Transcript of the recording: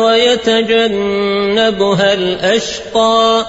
ويتجنبها الأشقى